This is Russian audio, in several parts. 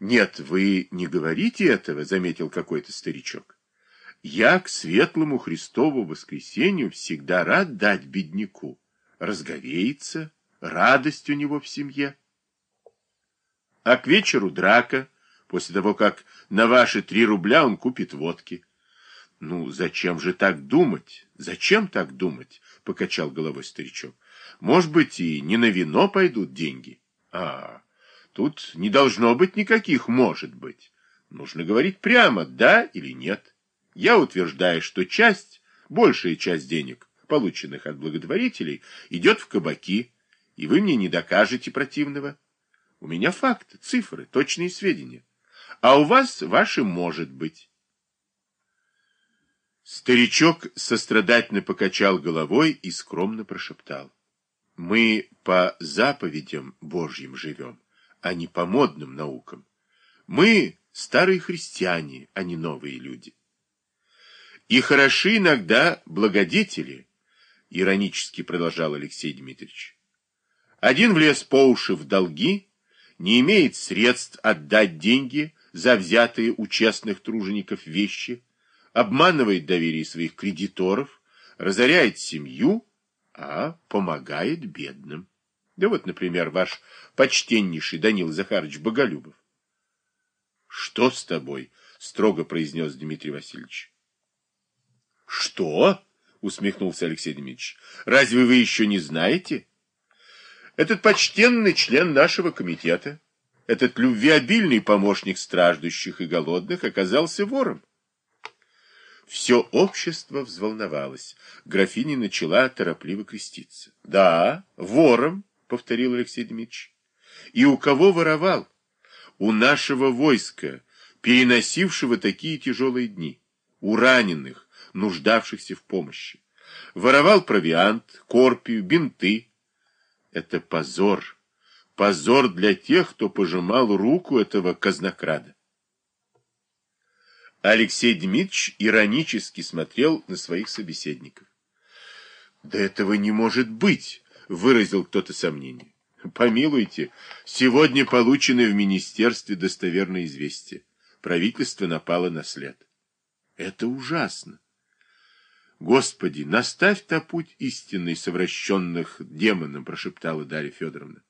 Нет, вы не говорите этого, заметил какой-то старичок. Я к светлому Христову воскресенью всегда рад дать бедняку. Разговеется, радость у него в семье. А к вечеру драка, после того, как на ваши три рубля он купит водки. Ну, зачем же так думать? Зачем так думать? Покачал головой старичок. Может быть, и не на вино пойдут деньги. А, тут не должно быть никаких «может быть». Нужно говорить прямо, да или нет. Я утверждаю, что часть, большая часть денег, полученных от благотворителей, идет в кабаки, и вы мне не докажете противного. У меня факты, цифры, точные сведения. А у вас ваши «может быть». Старичок сострадательно покачал головой и скромно прошептал. Мы по заповедям Божьим живем, а не по модным наукам. Мы старые христиане, а не новые люди. И хороши иногда благодетели, иронически продолжал Алексей Дмитриевич. Один влез по уши в долги, не имеет средств отдать деньги за взятые у честных тружеников вещи, обманывает доверие своих кредиторов, разоряет семью, а помогает бедным. Да вот, например, ваш почтеннейший Данил Захарович Боголюбов. — Что с тобой? — строго произнес Дмитрий Васильевич. — Что? — усмехнулся Алексей Дмитриевич. — Разве вы еще не знаете? Этот почтенный член нашего комитета, этот любвеобильный помощник страждущих и голодных оказался вором. Все общество взволновалось. Графиня начала торопливо креститься. — Да, вором, — повторил Алексей Дмитриевич. — И у кого воровал? У нашего войска, переносившего такие тяжелые дни. У раненых, нуждавшихся в помощи. Воровал провиант, корпию, бинты. Это позор. Позор для тех, кто пожимал руку этого казнокрада. Алексей Дмитриевич иронически смотрел на своих собеседников. «Да этого не может быть!» — выразил кто-то сомнение. «Помилуйте, сегодня получены в министерстве достоверные известия. Правительство напало на след. Это ужасно. Господи, наставь-то путь истинный совращенных демоном, прошептала Дарья Федоровна.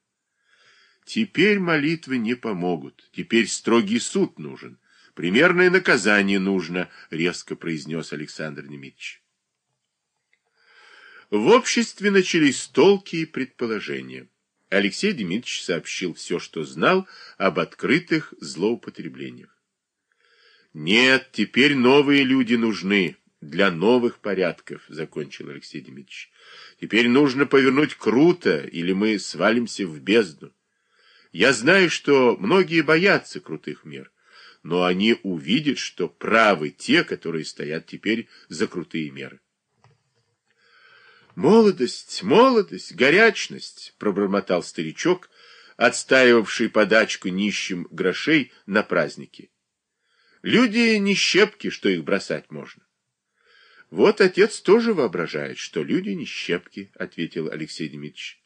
Теперь молитвы не помогут, теперь строгий суд нужен. Примерное наказание нужно, резко произнес Александр Немитич. В обществе начались толки и предположения. Алексей Дмитриевич сообщил все, что знал об открытых злоупотреблениях. Нет, теперь новые люди нужны для новых порядков, закончил Алексей Дмитриевич. Теперь нужно повернуть круто, или мы свалимся в бездну. Я знаю, что многие боятся крутых мер но они увидят, что правы те, которые стоят теперь за крутые меры. «Молодость, молодость, горячность!» — пробормотал старичок, отстаивавший подачку нищим грошей на праздники. «Люди не щепки, что их бросать можно». «Вот отец тоже воображает, что люди не щепки», — ответил Алексей Дмитриевич.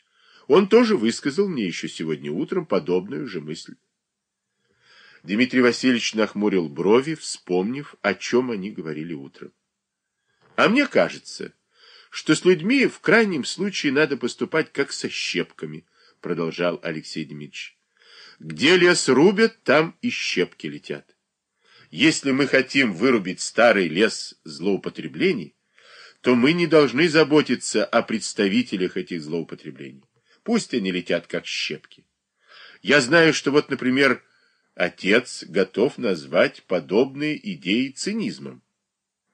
«Он тоже высказал мне еще сегодня утром подобную же мысль». Дмитрий Васильевич нахмурил брови, вспомнив, о чем они говорили утром. А мне кажется, что с людьми в крайнем случае надо поступать как со щепками, продолжал Алексей Дмитриевич. Где лес рубят, там и щепки летят. Если мы хотим вырубить старый лес злоупотреблений, то мы не должны заботиться о представителях этих злоупотреблений. Пусть они летят как щепки. Я знаю, что вот, например, Отец готов назвать подобные идеи цинизмом.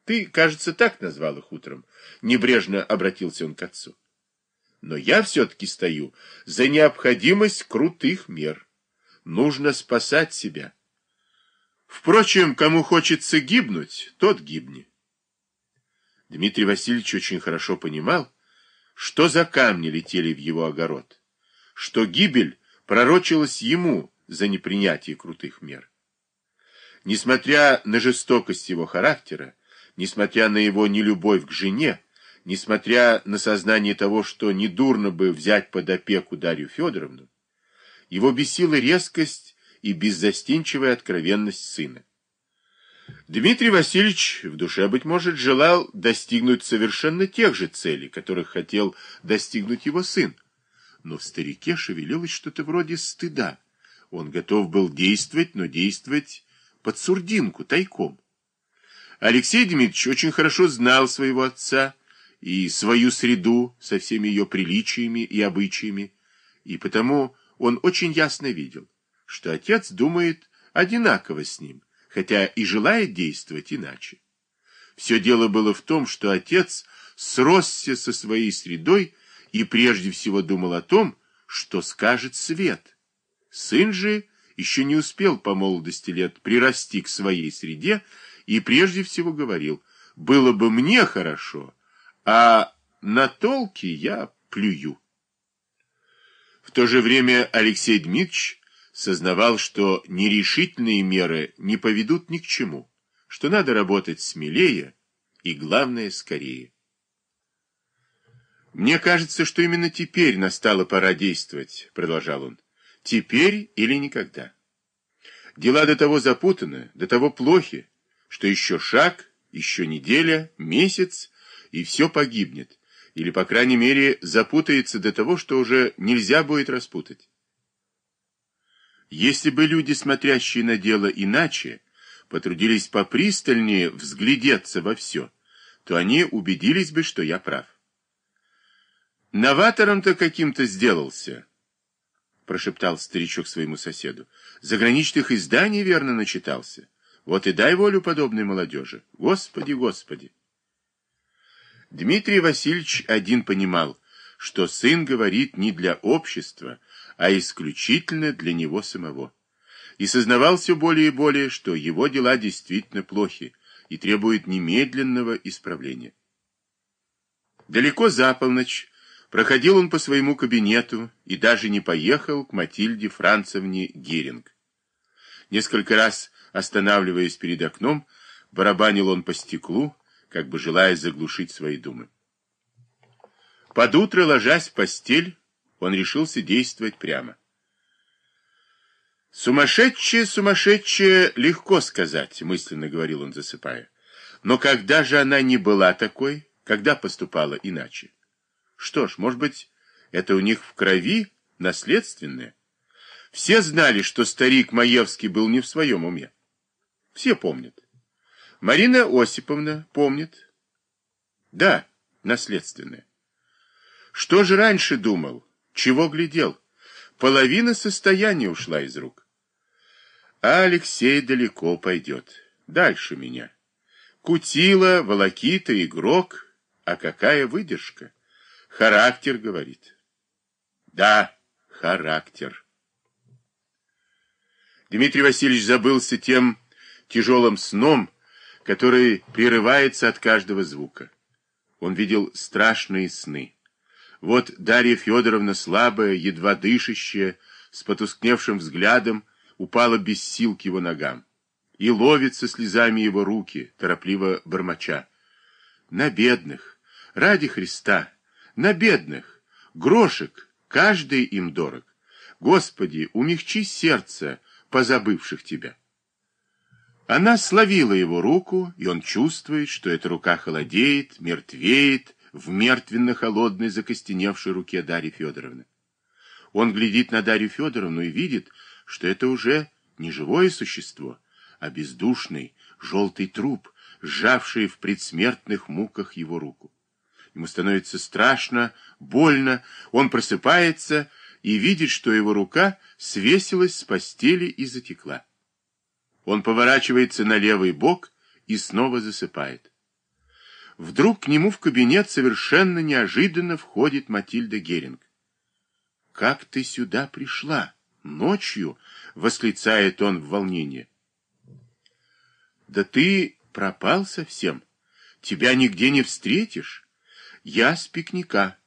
Ты, кажется, так назвал их утром. Небрежно обратился он к отцу. Но я все-таки стою за необходимость крутых мер. Нужно спасать себя. Впрочем, кому хочется гибнуть, тот гибни. Дмитрий Васильевич очень хорошо понимал, что за камни летели в его огород, что гибель пророчилась ему, за непринятие крутых мер. Несмотря на жестокость его характера, несмотря на его нелюбовь к жене, несмотря на сознание того, что недурно бы взять под опеку Дарью Федоровну, его бесила резкость и беззастенчивая откровенность сына. Дмитрий Васильевич в душе, быть может, желал достигнуть совершенно тех же целей, которых хотел достигнуть его сын. Но в старике шевелилось что-то вроде стыда. Он готов был действовать, но действовать под сурдинку, тайком. Алексей Дмитриевич очень хорошо знал своего отца и свою среду со всеми ее приличиями и обычаями, и потому он очень ясно видел, что отец думает одинаково с ним, хотя и желает действовать иначе. Все дело было в том, что отец сросся со своей средой и прежде всего думал о том, что скажет свет. Сын же еще не успел по молодости лет прирасти к своей среде и прежде всего говорил, было бы мне хорошо, а на толки я плюю. В то же время Алексей Дмитриевич сознавал, что нерешительные меры не поведут ни к чему, что надо работать смелее и, главное, скорее. «Мне кажется, что именно теперь настала пора действовать», — продолжал он. «Теперь или никогда. Дела до того запутаны, до того плохи, что еще шаг, еще неделя, месяц, и все погибнет, или, по крайней мере, запутается до того, что уже нельзя будет распутать. Если бы люди, смотрящие на дело иначе, потрудились попристальнее взглядеться во все, то они убедились бы, что я прав. Новатором-то каким-то сделался, прошептал старичок своему соседу. Заграничных изданий верно начитался. Вот и дай волю подобной молодежи. Господи, Господи! Дмитрий Васильевич один понимал, что сын говорит не для общества, а исключительно для него самого. И сознавал все более и более, что его дела действительно плохи и требуют немедленного исправления. Далеко за полночь проходил он по своему кабинету и даже не поехал к Матильде Францевне Геринг. Несколько раз Останавливаясь перед окном, барабанил он по стеклу, как бы желая заглушить свои думы. Под утро, ложась в постель, он решился действовать прямо. «Сумасшедшее, сумасшедшее, легко сказать», — мысленно говорил он, засыпая. «Но когда же она не была такой, когда поступала иначе? Что ж, может быть, это у них в крови наследственное? Все знали, что старик Маевский был не в своем уме. Все помнят. Марина Осиповна помнит. Да, наследственное. Что же раньше думал? Чего глядел? Половина состояния ушла из рук. А Алексей далеко пойдет. Дальше меня. Кутила, волокита, игрок. А какая выдержка? Характер, говорит. Да, характер. Дмитрий Васильевич забылся тем, тяжелым сном, который прерывается от каждого звука. Он видел страшные сны. Вот Дарья Федоровна, слабая, едва дышащая, с потускневшим взглядом, упала без сил к его ногам. И ловится слезами его руки, торопливо бормоча. На бедных, ради Христа, на бедных, грошек, каждый им дорог. Господи, умягчи сердце позабывших тебя. Она словила его руку, и он чувствует, что эта рука холодеет, мертвеет в мертвенно-холодной закостеневшей руке Дарьи Федоровны. Он глядит на Дарью Федоровну и видит, что это уже не живое существо, а бездушный, желтый труп, сжавший в предсмертных муках его руку. Ему становится страшно, больно, он просыпается и видит, что его рука свесилась с постели и затекла. Он поворачивается на левый бок и снова засыпает. Вдруг к нему в кабинет совершенно неожиданно входит Матильда Геринг. «Как ты сюда пришла? Ночью?» — восклицает он в волнении. «Да ты пропал совсем. Тебя нигде не встретишь. Я с пикника.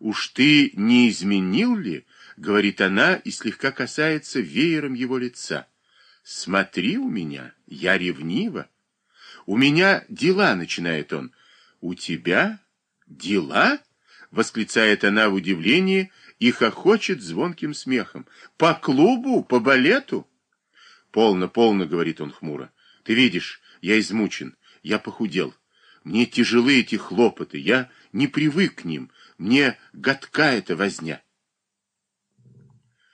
Уж ты не изменил ли?» — говорит она и слегка касается веером его лица. Смотри у меня, я ревнива. У меня дела, начинает он. У тебя дела? Восклицает она в удивлении и хохочет звонким смехом. По клубу, по балету? Полно, полно, говорит он хмуро. Ты видишь, я измучен, я похудел. Мне тяжелы эти хлопоты, я не привык к ним, мне гадка эта возня.